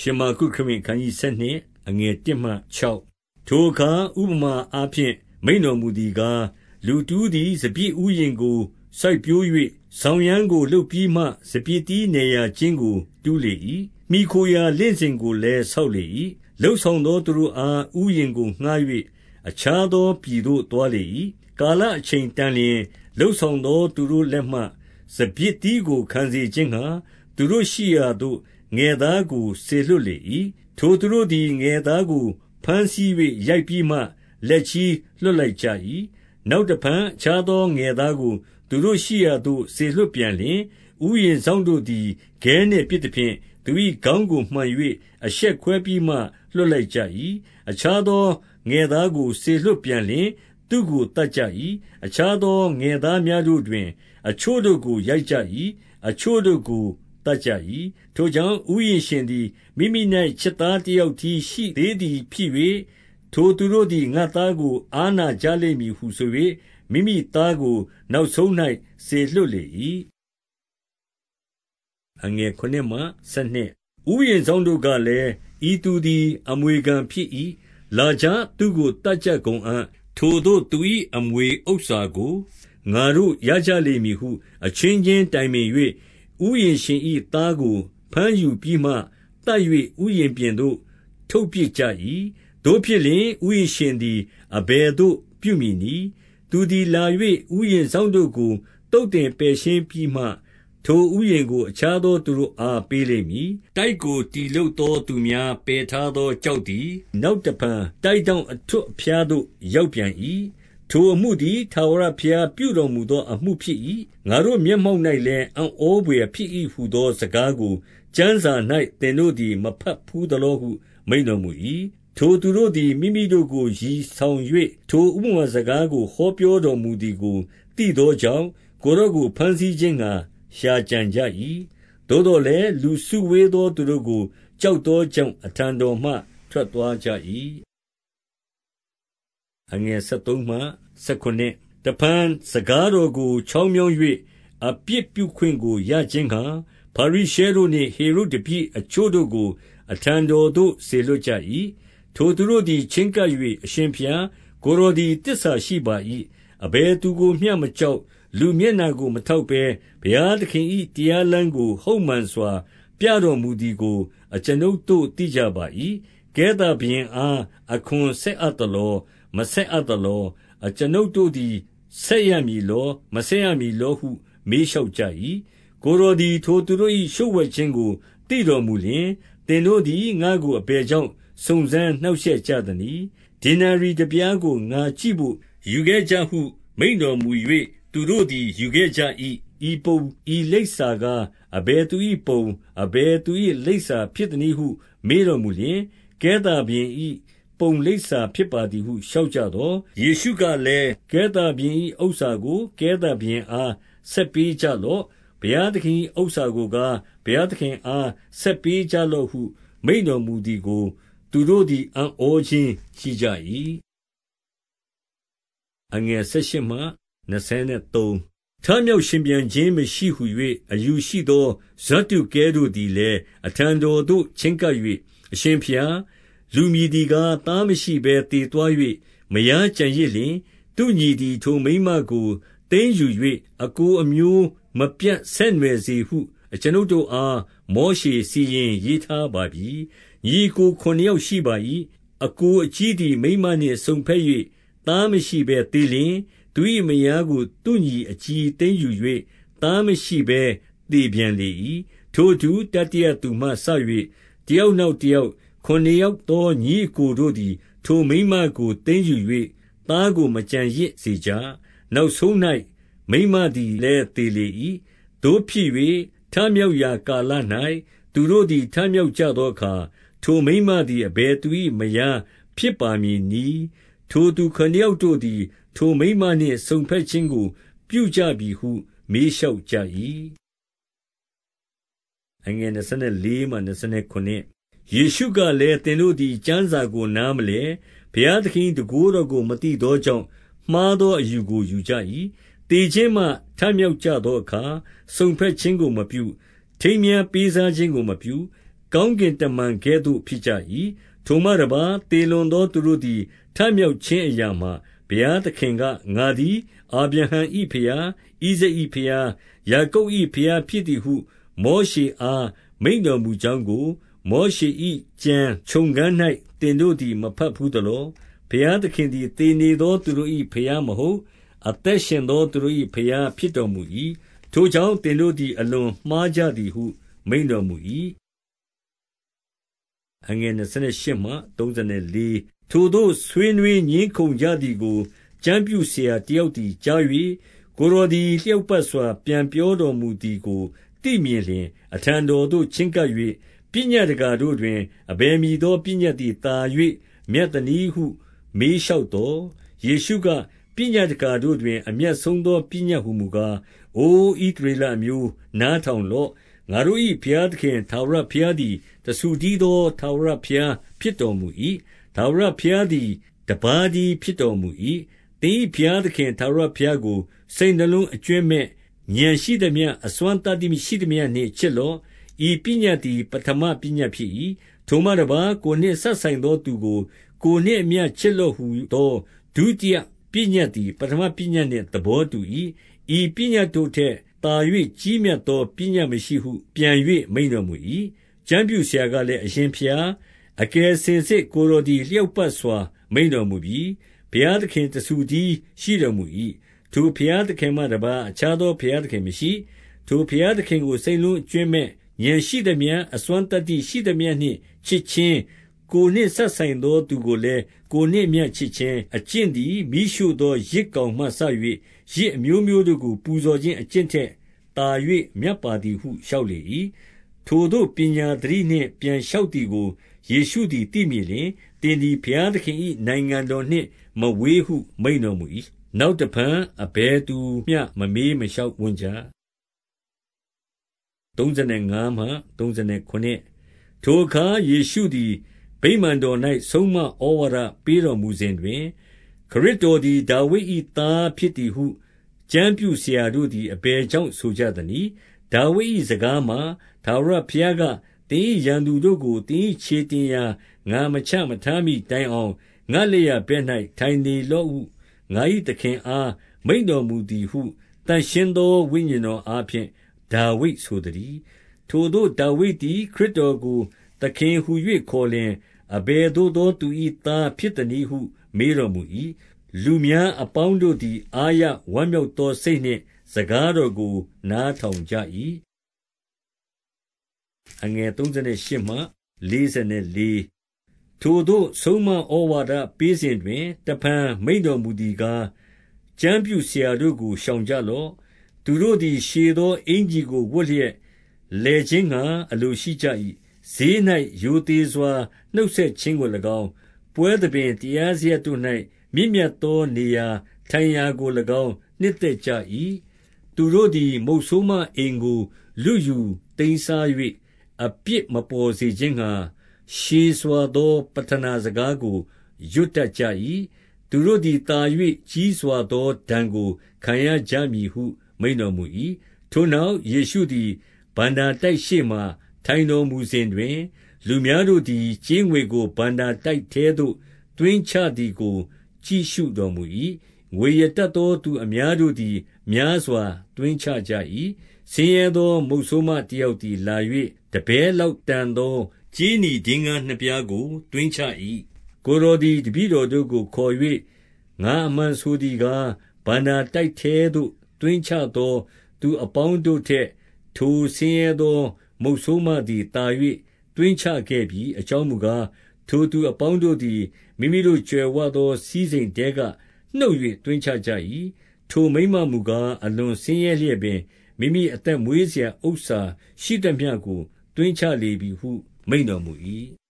ရှမာကုခရစ်အခန်းကြီး7အငယ်1မှ6ထိုအခါဥပမာအားဖြင့်မိန်တော်မူသည်ကားလူတူးသည်စပြည့်ဥယျင်ကိုစိုက်ပျိုး၍ဆောင်ရန်ကိုလှုပ်ပြီးမှစပြည့်တီးနေရာချင်းကိုတူးလေ၏မိခိုရာလင့်စဉ်ကိုလည်းဆောက်လေ၏လှုပ်ဆောင်သောသူတို့အားဥယျင်ကိုငှား၍အခြားသောပြည်သို့တွားလေ၏ကာလအချိန်တန်လျင်လှုပ်ဆောင်သောသူတို့လက်မှစပြည့်တီးကိုခံစေခြင်းဟာသူတို့ရှိရာသို့ ငယ်သားကို စေလွှတ်လေ၏။ထိုသူတို့သည် ငယ်သားကို ဘမ်းဆီး၍ရိုက်ပြီးမှ လက်ချည်းလွှတ်လိုက်ကြ၏။နောက်တဖန် အခြားသောငယ်သားကို သူတို့ရှိရာသို့ စေလွှတ်ပြန်လျှင်၊ဥယျာဉ်စောင့်တို့သည် ခဲနှင့်ပစ်သဖြင့် သူ၏ခေါင်းကိုမှန်၍အရှက်ခွဲပြီးမှ လွှတ်လိုက်ကြ၏။အခြားသောငယ်သားကို စေလွှတ်ပြန်လျှင် သူ့ကို သတ်ကြ၏။အခြားသောငယ်သားများတို့တွင် အချို့တို့ကို ရိုက်ကြ၏။အချို့တို့ကို သတ်ကြ၏။ထိုကြောင့်ဥယျာဉ်ရှင်သည် မိမိ၌ချစ်သားတယောက်တည်းရှိသေးသည်ဖြစ်၍၊ထိုသူတို့သည် ငါ့သားကို အားနာကြလိမ့်မည်ဟုဆို၍မိမိသားကို နောက်ဆုံး၌စေလွှတ်လေ၏။7ဥယျာဉ်စောင့်တို့ကလည်း၊ဤသူသည် အမွေခံဖြစ်၏။လာကြ။သူ့ကိုသတ်ကြကုန်အံ့။ထိုသို့သူ၏အမွေဥစ္စာကို ငါတို့ရကြလိမ့်မည်ဟု အချင်းချင်းတိုင်ပင်၍ ဥယျာဉ်ရှင်၏သားကို ဘမ်းယူပြီးမှသတ်၍ဥယျာဉ်ပြင်သို့ ထုတ်ပစ်ကြ၏။သို့ဖြစ်လျှင် ဥယျာဉ်ရှင်သည် အဘယ်သို့ပြုမည်နည်း။သူသည်လာ၍ဥယျာဉ်စောင့်တို့ကို သုတ်သင်ပယ်ရှင်းပြီးမှ ထိုဥယျာဉ်ကို အခြားသောသူတို့အား ပေးလိမ့်မည်။တိုက်ကိုတည်လုပ်သောသူများ ပယ်ထားသော ကျောက်သည် နောက်တဖန် တိုက်ထောင့်အထွဋ်အဖျားသို့ ရောက်ပြန်၏။ ထိုအမှုသည် ထာဝရဘုရားပြုတော်မူသော အမှုဖြစ်၏။ငါတို့မျက်မှောက်၌လည်း အံ့ဩဘွယ်ဖြစ်၏ဟူသော စကားကို ကျမ်းစာ၌သင်တို့သည် မဘတ်ဘူးသလောဟု မိန့်တော်မူ၏။ထိုသူတို့သည် မိမိတို့ကို ရည်ဆောင်၍ထိုဥပမာစကားကို ဟောပြောတော်မူသည်ကို သိသောကြောင့်၊ကိုယ်တော်ကို ဘမ်းဆီးခြင်းငှါ ရှာကြံကြ၏။သို့သော်လည်း လူစုဝေးသောသူတို့ကို ကြောက်သောကြောင့် အထံတော်မှ ထွက်သွားကြ၏။ တဖန်စကားတော်ကို ချောင်းမြောင်း၍အပြစ်ပြုခွင့်ကို ရခြင်းငှါ ဖာရိရှဲတို့နှင့် ဟေရုဒ်တပည့် အချို့တို့ကို အထံတော်သို့ စေလွှတ်ကြ၏။ထိုသူတို့သည် ချဉ်းကပ်၍၊အရှင်ဘုရား၊ကိုယ်တော်သည် သစ္စာရှိပါ၏။အဘယ်သူကိုမျှမကြောက်၊လူမျက်နှာကို မထောက်ဘဲ ဘုရားသခင်၏တရားလမ်းကို ဟုတ်မှန်စွာ ပြတော်မူသည်ကို အကျွန်ုပ်တို့ သိကြပါ၏။ကဲသာဘုရင်အား အခွန်ဆက်အပ်သလော။ မဆက်အပ်သလော။အကျွန်ုပ်တို့သည် ဆက်ရမည်လော။မဆက်ရမည်လောဟု မေးလျှောက်ကြ၏။ကိုယ်တော်သည် ထိုသူတို့၏လျှို့ဝှက်ခြင်းကို သိတော်မူလျှင်၊သင်တို့သည် ငါ့ကို အဘယ်ကြောင့် စုံစမ်းနှောင့်ရှက်ကြသနည်း။ဒေနာရိတပြားကို ငါကြည့်ဘို့ ယူခဲ့ကြဟု မိန့်တော်မူ၍သူတို့သည် ယူခဲ့ကြ၏။ဤပုံ၊ဤလိပ်စာကား အဘယ်သူ၏ပုံ၊အဘယ်သူ၏လိပ်စာဖြစ်သနည်းဟု မေးတော်မူလျှင်၊ကဲသာဘုရင်၏ ပုံလိပ်စာဖြစ်ပါသည်ဟု လျှောက်ကြသော်၊ယေရှုကလည်း၊ကဲသာဘုရင်၏ဥစ္စာကို ကဲသာဘုရင်အား ဆက်ပေးကြလော့။ဘုရားသခင်၏ဥစ္စာကိုကား ဘုရားသခင်အား ဆက်ပေးကြလော့ဟု မိန့်တော်မူသည်ကို သူတို့သည် အံ့ဩခြင်းရှိကြ၏။ထမြောက်ရှင်ပြန်ခြင်းမရှိဟူ၍အယူရှိသော ဇဒ္ဒုကဲတို့သည်လည်း အထံတော်သို့ ချဉ်းကပ်၍၊အရှင်ဘုရား၊ လူမည်သည်ကား သားမရှိဘဲသေသွား၍မယားကျန်ရစ်လျှင်၊သူ့ညီသည် ထိုမိန်းမကို သိမ်းယူ၍အစ်ကိုအမျိုးမပြတ်ဆက်နွယ်စေဟု အကျွန်ုပ်တို့အား မောရှေစီရင်ရေးထားပါပြီ။ညီအစ်ကိုခုနစ်ယောက်ရှိပါ၏။အစ်ကိုအကြီးသည် မိန်းမနှင့်စုံဘက်၍သားမရှိဘဲသေလျှင်၊သူ၏မယားကို သူ့ညီအကြီးသိမ်းယူ၍သားမရှိဘဲ သေပြန်လေ၏။ထိုအတူ တတိယသူမှစ၍တယောက်နောက်တယောက် ခုနစ်ယောက်သော ညီအစ်ကိုတို့သည် ထိုမိန်းမကို သိမ်းယူ၍သားကို မကျန်ရစ်စေကြ။နောက်ဆုံး၌မိန်းမသည်လည်း သေလေ၏။သို့ဖြစ်၍ထမြောက်ရာကာလ၌သူတို့သည် ထမြောက်ကြသောအခါ၊ထိုမိန်းမသည် အဘယ်သူ၏မယားဖြစ်ပါမည်နည်း။ထိုသူခုနစ်ယောက်တို့သည် ထိုမိန်းမနှင့် စုံဘက်ခြင်းကို ပြုကြပြီဟု မေးလျှောက်ကြ၏။ ယေရှုကလည်း၊သင်တို့သည် ကျမ်းစာကို နားမလည်၊ဘုရားသခင်၏တန်ခိုးတော်ကို မသိသောကြောင့် မှားသောအယူကို ယူကြ၏။သေခြင်းမှ ထမြောက်ကြသောအခါ စုံဘက်ခြင်းကိုမပြု၊ထိမ်းမြားပေးစားခြင်းကိုမပြု၊သကောင်းကင်တမန်ကဲ့သို့ ဖြစ်ကြ၏။ထိုမှတပါးသေလွန်သောသူတို့သည် ထမြောက်ခြင်းအရာမှာ ဘုရားသခင်က၊ငါသည် အာဗြဟံ၏ဘုရား၊ဣဇာက်၏ဘုရား၊ယာကုပ်၏ဘုရားဖြစ်သည်ဟု မောရှေအား မိန့်တော်မူကြောင်းကို မောရှေ၏ကျမ်းချုံခဏ်၌သင်တို့သည် မဘတ်ဘူးသလော။ဘုရားသခင်သည်သေနေသောသူတို့၏ဘုရားမဟုတ်။အသက်ရှင်သောသူတို့၏ဘုရားဖြစ်တော်မူ၏။ထိုကြောင့်သင်တို့သည် အလွန်မှားကြသည်ဟု မိန့်တော်မူ၏။ထိုသို့ဆွေးနွေးငြင်းခုံကြသည်ကိုကျမ်းပြုဆရာတယောက်သည်ကြား၍၊ကိုယ်တော်သည်လျောက်ပတ်စွာ ပြန်ပြောတော်မူသည်ကိုသိမြင်လျှင်၊အထံတော်သို့ချဉ်းကပ်၍၊ ပညတ်တကာတို့တွင် အဘယ်မည်သော ပညတ်သည်သာ၍မြတ်သနည်းဟု မေးလျှောက်သော်၊ယေရှုက၊ပညတ်တကာတို့တွင် အမြတ်ဆုံးသော ပညတ်ဟူမူကား၊အိုဣသရေလအမျိုး၊နားထောင်လော့။ငါတို့၏ဘုရားသခင် ထာဝရဘုရားသည် တဆူတည်းသော ထာဝရဘုရားဖြစ်တော်မူ၏။ထာဝရဘုရားသည် တပါးတည်းဖြစ်တော်မူ၏။သင်၏ဘုရားသခင် ထာဝရဘုရားကို စိတ်နှလုံးအကြွင်းမဲ့၊ဥာဏ်ရှိသမျှ၊အစွမ်းသတ္တိရှိသမျှနှင့် ချစ်လော့။ ဤပညတ်သည်ပဌမပညတ်ဖြစ်၏။ထိုမှတပါး၊ကိုယ်နှင့်စပ်ဆိုင်သောသူကို ကိုယ်နှင့်အမျှချစ်လော့ဟူသောဒုတိယပညတ်သည်ပဌမပညတ်နှင့်သဘောတူ၏။ဤပညတ်တို့ထက်သာ၍ကြီးမြတ်သောပညတ်မရှိဟုပြန်၍မိန့်တော်မူ၏။ကျမ်းပြုဆရာကလည်း၊အရှင်ဘုရား၊အကယ်စင်စစ်ကိုယ်တော်သည်လျောက်ပတ်စွာ မိန့်တော်မူပြီ။ဘုရားသခင်တဆူတည်းရှိတော်မူ၏။ထိုဘုရားသခင်မှတပါးအခြားသောဘုရားသခင်မရှိ။ထိုဘုရားသခင်ကိုစိတ်နှလုံးအကြွင်းမဲ့၊ ဥာဏ်ရှိသမျှ၊အစွမ်းသတ္တိရှိသမျှနှင့်ချစ်ခြင်း၊ကိုယ်နှင့်စပ်ဆိုင်သောသူကိုလည်းကိုယ်နှင့်အမျှချစ်ခြင်း၊အကျင့်သည်မီးရှို့သောယဇ်ကောင်မှစ၍ယဇ်အမျိုးမျိုးတို့ကိုပူဇော်ခြင်းအကျင့်ထက်သာ၍မြတ်ပါသည်ဟုလျှောက်လေ၏။ထိုသို့ပညာသတိနှင့်ပြန်လျှောက်သည်ကိုယေရှုသည်သိမြင်လျှင်၊သင်သည်ဘုရားသခင်၏နိုင်ငံတော်နှင့်မဝေးဟုမိန့်တော်မူ၏။နောက်တဖန်အဘယ်သူမျှမမေးမလျှောက်ဝံ့ကြ။ ထိုအခါယေရှုသည် ဗိမာန်တော်၌ဆုံးမဩဝါဒပေးတော်မူစဉ်တွင်၊ခရစ်တော်သည် ဒါဝိဒ်၏သားဖြစ်သည်ဟု ကျမ်းပြုဆရာတို့သည် အဘယ်ကြောင့် ဆိုကြသနည်း။ဒါဝိဒ်၏စကားမှာ၊ထာဝရဘုရားက၊သင်၏ရန်သူတို့ကို သင်၏ခြေတင်ရာ ငါမချမထားမှီတိုင်အောင် ငါ့လက်ျာဘက်၌ထိုင်နေလော့ဟု ငါ၏သခင်အား မိန့်တော်မူသည်ဟု သန့်ရှင်းသော ဝိညာဉ်တော်အားဖြင့် ဒါဝိဒ်ဆိုသတည်း။ထိုသို့ဒါဝိဒ်သည် ခရစ်တော်ကို သခင်ဟူ၍ခေါ်လျှင်၊အဘယ်သို့သောသူ၏သားဖြစ်သနည်းဟု မေးတော်မူ၏။လူများအပေါင်းတို့သည် အားရဝမ်းမြောက်သောစိတ်နှင့် စကားတော်ကို နားထောင်ကြ၏။ထိုသို့ဆုံးမဩဝါဒပေးစဉ်တွင် တဖန်မိန့်တော်မူသည်ကား၊ကျမ်းပြုဆရာတို့ကို ရှောင်ကြလော့။ သူတို့သည် ရှည်သောအင်္ကျီကို ဝတ်လျက် လည်ခြင်းငှါ အလိုရှိကြ၏။ဈေး၌ရိုသေစွာ နှုတ်ဆက်ခြင်းကို၎င်း၊ပွဲသဘင်၊တရားစရပ်တို့၌မြင့်မြတ်သောနေရာထိုင်ရာကို၎င်း နှစ်သက်ကြ၏။သူတို့သည် မုတ်ဆိုးမအိမ်ကို လုယူသိမ်းစား၍အပြစ်မပေါ်စေခြင်းငှါ ရှည်စွာသော ပဌနာစကားကို ရွတ်တတ်ကြ၏။သူတို့သည်သာ၍ကြီးစွာသောဒဏ်ကို ခံရကြမည်ဟု မိန့်တော်မူ၏။ထိုနောက်ယေရှုသည် ဘဏ္ဍာတိုက်ရှေ့မှာ ထိုင်တော်မူစဉ်တွင်၊လူများတို့သည် ကြေးငွေကို ဘဏ္ဍာတိုက်ထဲသို့ သွင်းချသည်ကို ကြည့်ရှုတော်မူ၏။ငွေရတတ်သောသူအများတို့သည် များစွာသွင်းချကြ၏။ဆင်းရဲသော မုတ်ဆိုးမတယောက်သည်လာ၍တပဲလောက်တန်သော ကြေးနီဒင်္ဂါးနှစ်ပြားကို သွင်းချ၏။ကိုယ်တော်သည် တပည့်တော်တို့ကိုခေါ်၍၊ငါအမှန်ဆိုသည်ကား၊ဘဏ္ဍာတိုက်ထဲသို့ သွင်းချသော သူအပေါင်းတို့ထက် ထိုဆင်းရဲသော မုတ်ဆိုးမသည်သာ၍သွင်းချခဲ့ပြီ။အကြောင်းမူကား၊ထိုသူအပေါင်းတို့သည် မိမိတို့ကြွယ်ဝသော စည်းစိမ်ထဲက နှုတ်၍သွင်းချကြ၏။ထိုမိန်းမမူကား၊အလွန်ဆင်းရဲလျက်ပင် မိမိအသက်မွေးစရာဥစ္စာရှိသမျှကို သွင်းချလေပြီဟု မိန့်တော်မူ၏။